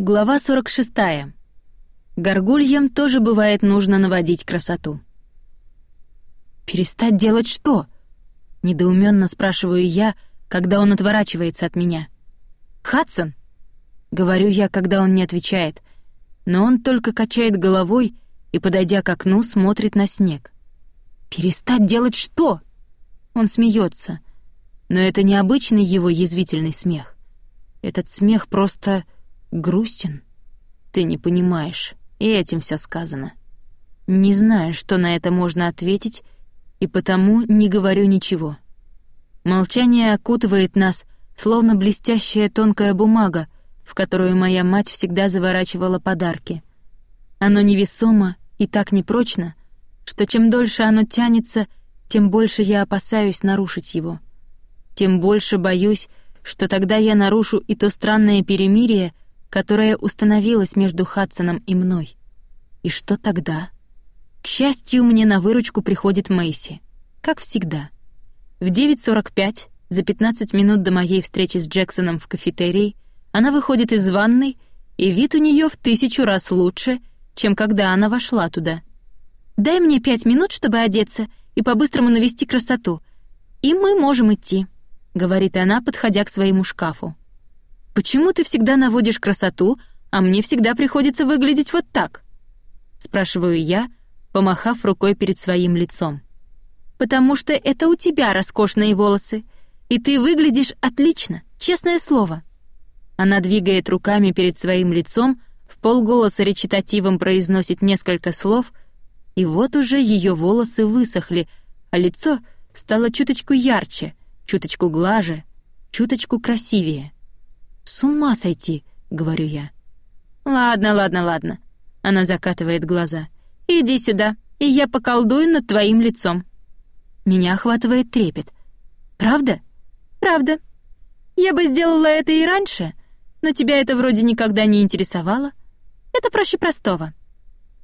Глава 46. Горгульям тоже бывает нужно наводить красоту. «Перестать делать что?» — недоуменно спрашиваю я, когда он отворачивается от меня. «Хадсон?» — говорю я, когда он не отвечает, но он только качает головой и, подойдя к окну, смотрит на снег. «Перестать делать что?» Он смеется, но это не обычный его язвительный смех. Этот смех просто грустен. Ты не понимаешь, и этим все сказано. Не знаю, что на это можно ответить, и потому не говорю ничего. Молчание окутывает нас, словно блестящая тонкая бумага, в которую моя мать всегда заворачивала подарки. Оно невесомо и так непрочно, что чем дольше оно тянется, тем больше я опасаюсь нарушить его. Тем больше боюсь, что тогда я нарушу и то странное перемирие, которая установилась между Хадсоном и мной. И что тогда? К счастью, мне на выручку приходит Мэйси, как всегда. В 9.45, за 15 минут до моей встречи с Джексоном в кафетерии, она выходит из ванной, и вид у нее в тысячу раз лучше, чем когда она вошла туда. «Дай мне пять минут, чтобы одеться и по-быстрому навести красоту, и мы можем идти», — говорит она, подходя к своему шкафу. «Почему ты всегда наводишь красоту, а мне всегда приходится выглядеть вот так?» Спрашиваю я, помахав рукой перед своим лицом. «Потому что это у тебя роскошные волосы, и ты выглядишь отлично, честное слово». Она двигает руками перед своим лицом, в полголоса речитативом произносит несколько слов, и вот уже ее волосы высохли, а лицо стало чуточку ярче, чуточку глаже, чуточку красивее. «С ума сойти», — говорю я. «Ладно, ладно, ладно». Она закатывает глаза. «Иди сюда, и я поколдую над твоим лицом». Меня охватывает трепет. «Правда?» «Правда. Я бы сделала это и раньше, но тебя это вроде никогда не интересовало. Это проще простого».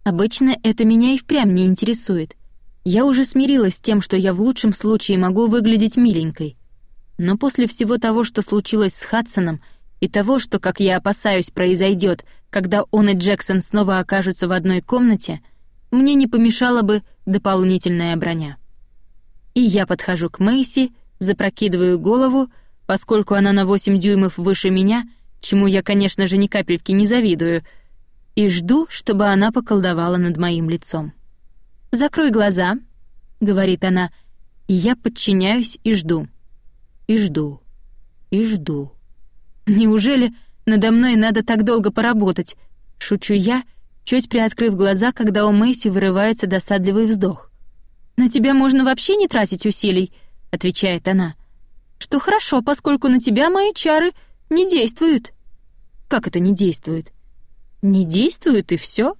Обычно это меня и впрямь не интересует. Я уже смирилась с тем, что я в лучшем случае могу выглядеть миленькой. Но после всего того, что случилось с Хадсоном — и того, что, как я опасаюсь, произойдет, когда он и Джексон снова окажутся в одной комнате, мне не помешала бы дополнительная броня. И я подхожу к Мэйси, запрокидываю голову, поскольку она на 8 дюймов выше меня, чему я, конечно же, ни капельки не завидую, и жду, чтобы она поколдовала над моим лицом. «Закрой глаза», — говорит она, и я подчиняюсь и жду. И жду. И жду. Неужели надо мной надо так долго поработать? Шучу я, чуть приоткрыв глаза, когда у Мэйси вырывается досадливый вздох. «На тебя можно вообще не тратить усилий», — отвечает она. «Что хорошо, поскольку на тебя мои чары не действуют». «Как это не действует?» «Не действуют, и все?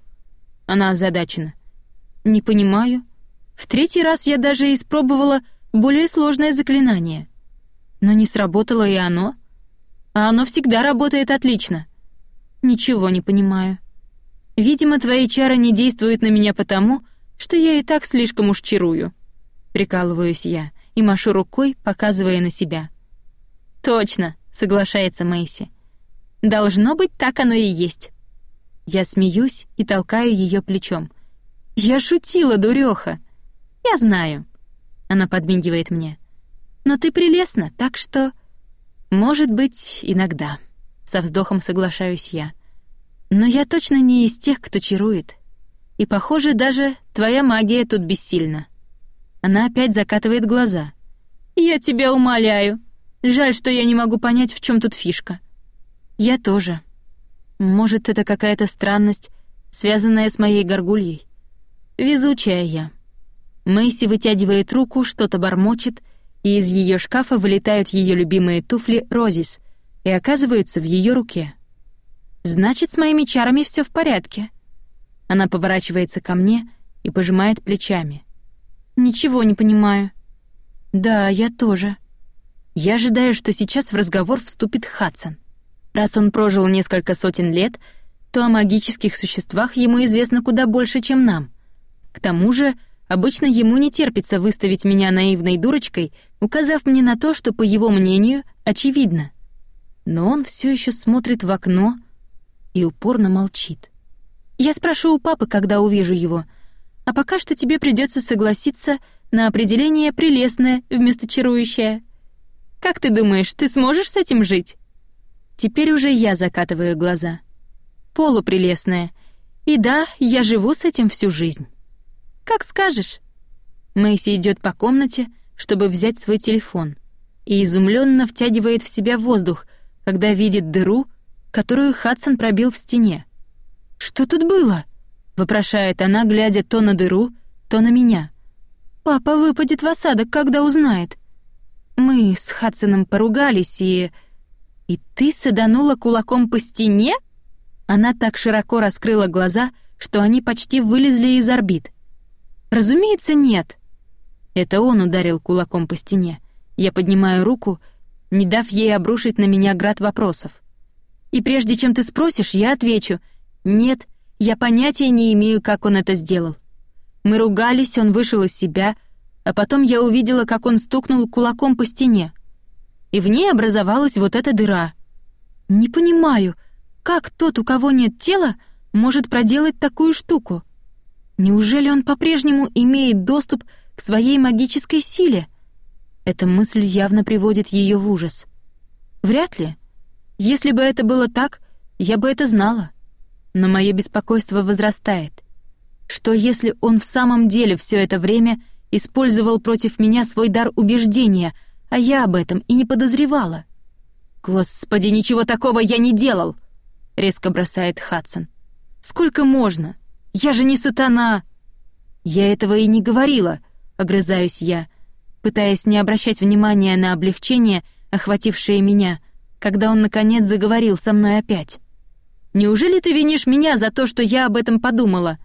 Она озадачена. «Не понимаю. В третий раз я даже испробовала более сложное заклинание. Но не сработало и оно». А оно всегда работает отлично. Ничего не понимаю. Видимо, твои чары не действуют на меня потому, что я и так слишком уж чарую. Прикалываюсь я и машу рукой, показывая на себя. Точно, соглашается Мэйси. Должно быть, так оно и есть. Я смеюсь и толкаю ее плечом. Я шутила, дуреха. Я знаю. Она подмигивает мне. Но ты прелестна, так что может быть, иногда. Со вздохом соглашаюсь я. Но я точно не из тех, кто чарует. И, похоже, даже твоя магия тут бессильна. Она опять закатывает глаза. Я тебя умоляю. Жаль, что я не могу понять, в чем тут фишка. Я тоже. Может, это какая-то странность, связанная с моей горгульей. Везучая я. Мэйси вытягивает руку, что-то бормочет — и из ее шкафа вылетают ее любимые туфли Розис и оказываются в ее руке. Значит, с моими чарами все в порядке. Она поворачивается ко мне и пожимает плечами. Ничего не понимаю. Да, я тоже. Я ожидаю, что сейчас в разговор вступит Хадсон. Раз он прожил несколько сотен лет, то о магических существах ему известно куда больше, чем нам. К тому же, Обычно ему не терпится выставить меня наивной дурочкой, указав мне на то, что, по его мнению, очевидно. Но он все еще смотрит в окно, и упорно молчит. «Я спрошу у папы, когда увижу его, а пока что тебе придется согласиться на определение «прелестное» вместо «чарующее». Как ты думаешь, ты сможешь с этим жить?» Теперь уже я закатываю глаза. Полупрелестное. И да, я живу с этим всю жизнь. Как скажешь. Мэйси идет по комнате, чтобы взять свой телефон, и изумленно втягивает в себя воздух, когда видит дыру, которую Хадсон пробил в стене. «Что тут было?» — вопрошает она, глядя то на дыру, то на меня. «Папа выпадет в осадок, когда узнает». Мы с Хадсоном поругались, и... «И ты саданула кулаком по стене?» Она так широко раскрыла глаза, что они почти вылезли из орбит. «Разумеется, нет». Это он ударил кулаком по стене. Я поднимаю руку, не дав ей обрушить на меня град вопросов. И прежде чем ты спросишь, я отвечу. Нет, я понятия не имею, как он это сделал. Мы ругались, он вышел из себя, а потом я увидела, как он стукнул кулаком по стене и в ней образовалась вот эта дыра. Не понимаю, как тот, у кого нет тела, может проделать такую штуку? Неужели он по-прежнему имеет доступ к своей магической силе? Эта мысль явно приводит ее в ужас. Вряд ли. Если бы это было так, я бы это знала. Но мое беспокойство возрастает. Что если он в самом деле все это время использовал против меня свой дар убеждения — а я об этом и не подозревала. «Господи, ничего такого я не делал!» — резко бросает Хадсон. «Сколько можно? Я же не сатана!» «Я этого и не говорила», — огрызаюсь я, пытаясь не обращать внимания на облегчение, охватившее меня, когда он, наконец, заговорил со мной опять. «Неужели ты винишь меня за то, что я об этом подумала?»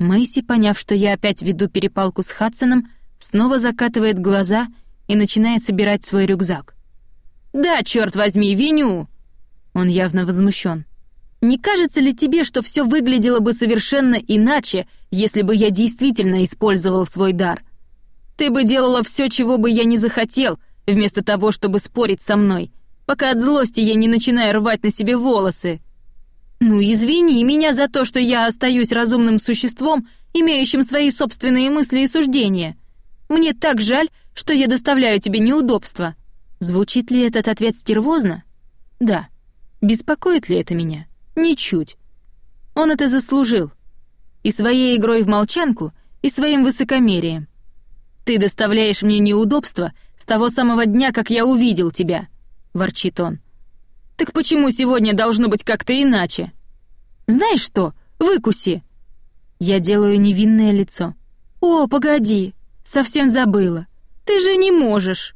Мэйси, поняв, что я опять веду перепалку с Хадсоном, снова закатывает глаза — и начинает собирать свой рюкзак. «Да, черт возьми, виню!» Он явно возмущен. «Не кажется ли тебе, что все выглядело бы совершенно иначе, если бы я действительно использовал свой дар? Ты бы делала все, чего бы я не захотел, вместо того, чтобы спорить со мной, пока от злости я не начинаю рвать на себе волосы. Ну, извини меня за то, что я остаюсь разумным существом, имеющим свои собственные мысли и суждения. Мне так жаль, что я доставляю тебе неудобства. Звучит ли этот ответ стервозно? Да. Беспокоит ли это меня? Ничуть. Он это заслужил. И своей игрой в молчанку, и своим высокомерием. Ты доставляешь мне неудобства с того самого дня, как я увидел тебя, ворчит он. Так почему сегодня должно быть как-то иначе? Знаешь что? Выкуси. Я делаю невинное лицо. О, погоди, совсем забыла. Ты же не можешь!»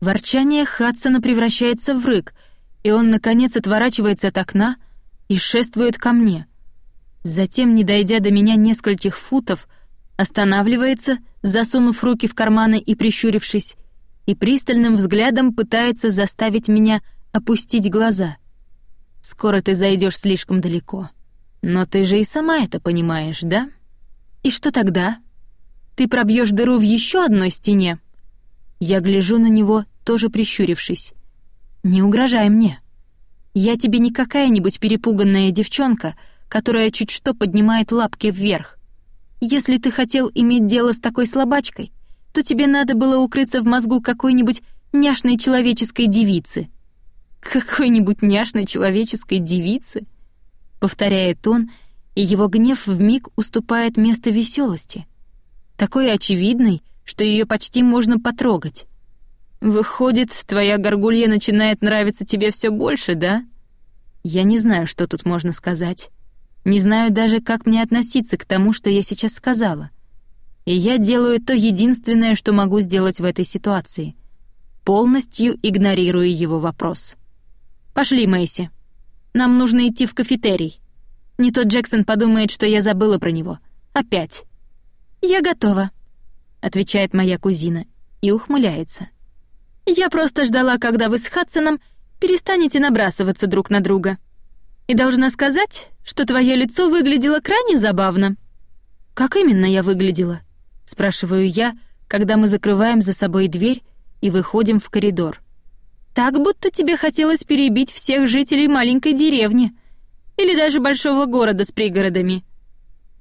Ворчание Хадсона превращается в рык, и он, наконец, отворачивается от окна и шествует ко мне. Затем, не дойдя до меня нескольких футов, останавливается, засунув руки в карманы и прищурившись, и пристальным взглядом пытается заставить меня опустить глаза. «Скоро ты зайдешь слишком далеко. Но ты же и сама это понимаешь, да? И что тогда? Ты пробьешь дыру в еще одной стене?» Я гляжу на него, тоже прищурившись. «Не угрожай мне. Я тебе не какая-нибудь перепуганная девчонка, которая чуть что поднимает лапки вверх. Если ты хотел иметь дело с такой слабачкой, то тебе надо было укрыться в мозгу какой-нибудь няшной человеческой девицы». «Какой-нибудь няшной человеческой девицы?» — повторяет он, и его гнев вмиг уступает место веселости. Такой очевидный, что ее почти можно потрогать. Выходит, твоя горгулья начинает нравиться тебе все больше, да? Я не знаю, что тут можно сказать. Не знаю даже, как мне относиться к тому, что я сейчас сказала. И я делаю то единственное, что могу сделать в этой ситуации. Полностью игнорирую его вопрос. «Пошли, Мэйси. Нам нужно идти в кафетерий. Не то Джексон подумает, что я забыла про него. Опять». «Я готова», — отвечает моя кузина и ухмыляется. «Я просто ждала, когда вы с Хадсоном перестанете набрасываться друг на друга. И должна сказать, что твое лицо выглядело крайне забавно». «Как именно я выглядела?» — спрашиваю я, когда мы закрываем за собой дверь и выходим в коридор. «Так, будто тебе хотелось перебить всех жителей маленькой деревни. Или даже большого города с пригородами?»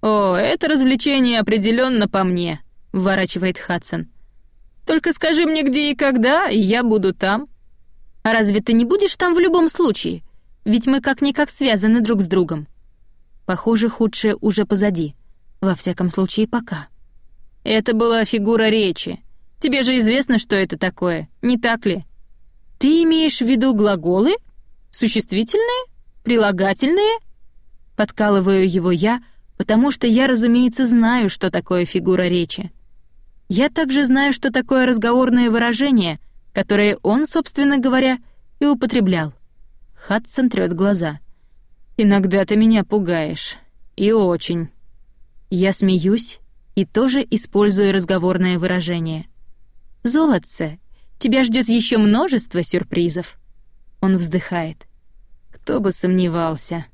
«О, это развлечение определенно по мне», — вворачивает Хадсон. «Только скажи мне, где и когда, и я буду там». «А разве ты не будешь там в любом случае? Ведь мы как-никак связаны друг с другом». Похоже, худшее уже позади. Во всяком случае, пока. «Это была фигура речи. Тебе же известно, что это такое, не так ли?» «Ты имеешь в виду глаголы? Существительные? Прилагательные?» Подкалываю его я, потому что я, разумеется, знаю, что такое фигура речи. Я также знаю, что такое разговорное выражение, которое он, собственно говоря, и употреблял. Хадсон трёт глаза. «Иногда ты меня пугаешь. И очень». Я смеюсь и тоже использую разговорное выражение. «Золотце, тебя ждет еще множество сюрпризов». Он вздыхает. «Кто бы сомневался».